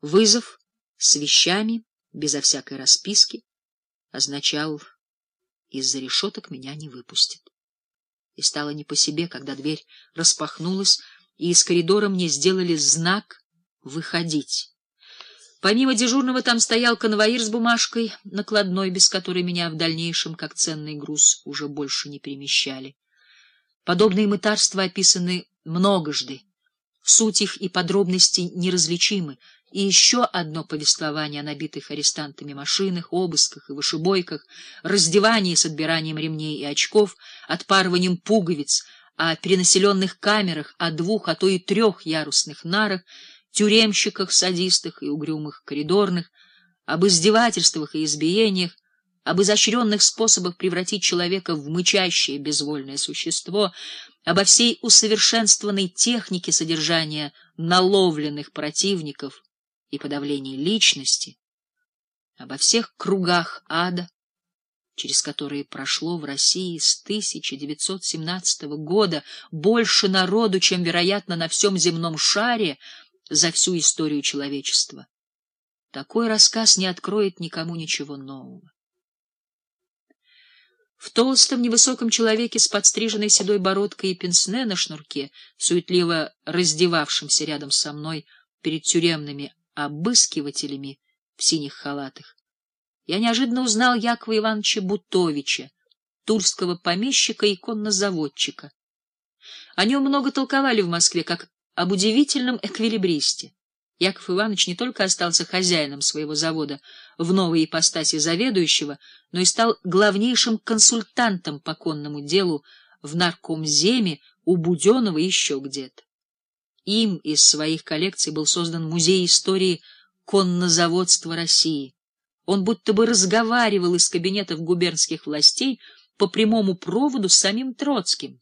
Вызов с вещами, безо всякой расписки, означал, из-за решеток меня не выпустят. И стало не по себе, когда дверь распахнулась, и из коридора мне сделали знак «выходить». Помимо дежурного там стоял конвоир с бумажкой, накладной, без которой меня в дальнейшем, как ценный груз, уже больше не перемещали. Подобные мытарства описаны многожды. Суть их и подробности неразличимы, и еще одно повествование о набитых арестантами машинах, обысках и вышибойках, раздевании с отбиранием ремней и очков, отпарыванием пуговиц, о перенаселенных камерах, о двух, а то и трех ярусных нарах, тюремщиках, садистах и угрюмых коридорных, об издевательствах и избиениях, об изощренных способах превратить человека в мычащее безвольное существо, обо всей усовершенствованной технике содержания наловленных противников и подавлении личности, обо всех кругах ада, через которые прошло в России с 1917 года больше народу, чем, вероятно, на всем земном шаре, за всю историю человечества. Такой рассказ не откроет никому ничего нового. В толстом невысоком человеке с подстриженной седой бородкой и пенсне на шнурке, суетливо раздевавшимся рядом со мной перед тюремными обыскивателями в синих халатах, я неожиданно узнал Якова Ивановича Бутовича, тульского помещика и коннозаводчика. О нем много толковали в Москве, как об удивительном эквилибристе. Яков Иванович не только остался хозяином своего завода в новой ипостаси заведующего, но и стал главнейшим консультантом по конному делу в наркомземе у Буденова еще где-то. Им из своих коллекций был создан музей истории коннозаводства России. Он будто бы разговаривал из кабинетов губернских властей по прямому проводу с самим Троцким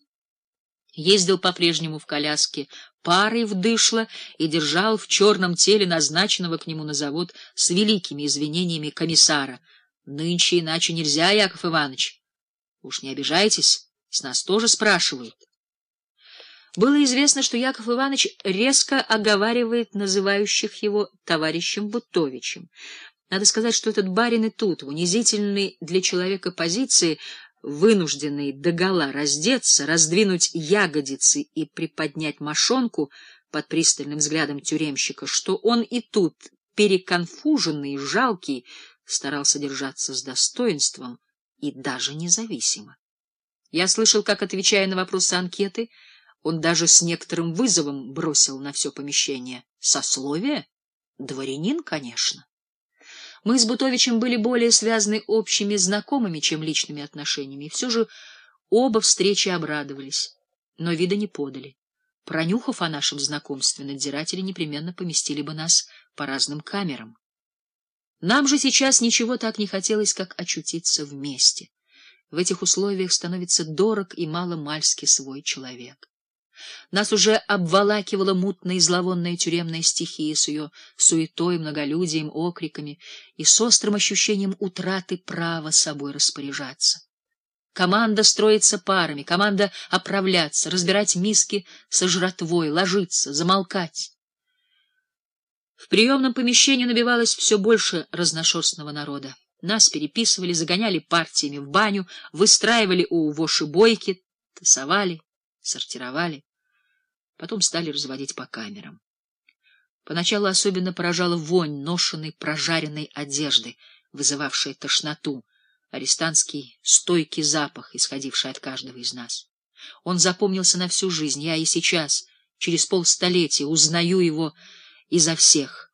ездил по-прежнему в коляске, парой вдышло и держал в черном теле назначенного к нему на завод с великими извинениями комиссара. Нынче иначе нельзя, Яков Иванович. Уж не обижайтесь, с нас тоже спрашивают. Было известно, что Яков Иванович резко оговаривает называющих его товарищем Бутовичем. Надо сказать, что этот барин и тут, в унизительной для человека позиции, вынужденный догола раздеться, раздвинуть ягодицы и приподнять мошонку под пристальным взглядом тюремщика, что он и тут, переконфуженный, жалкий, старался держаться с достоинством и даже независимо. Я слышал, как, отвечая на вопросы анкеты, он даже с некоторым вызовом бросил на все помещение. Сословие? Дворянин, конечно. Мы с Бутовичем были более связаны общими знакомыми, чем личными отношениями, и все же оба встречи обрадовались, но вида не подали. Пронюхав о нашем знакомстве, надзиратели непременно поместили бы нас по разным камерам. Нам же сейчас ничего так не хотелось, как очутиться вместе. В этих условиях становится дорог и мало-мальски свой человек. Нас уже обволакивала мутная и зловонная тюремная стихия с ее суетой, многолюдием, окриками и с острым ощущением утраты права собой распоряжаться. Команда строится парами, команда оправляться, разбирать миски со жратвой, ложиться, замолкать. В приемном помещении набивалось все больше разношерстного народа. Нас переписывали, загоняли партиями в баню, выстраивали у воши бойки, тасовали, сортировали потом стали разводить по камерам. Поначалу особенно поражала вонь ношенной прожаренной одежды, вызывавшая тошноту, арестантский стойкий запах, исходивший от каждого из нас. Он запомнился на всю жизнь, я и сейчас, через полстолетия, узнаю его изо всех.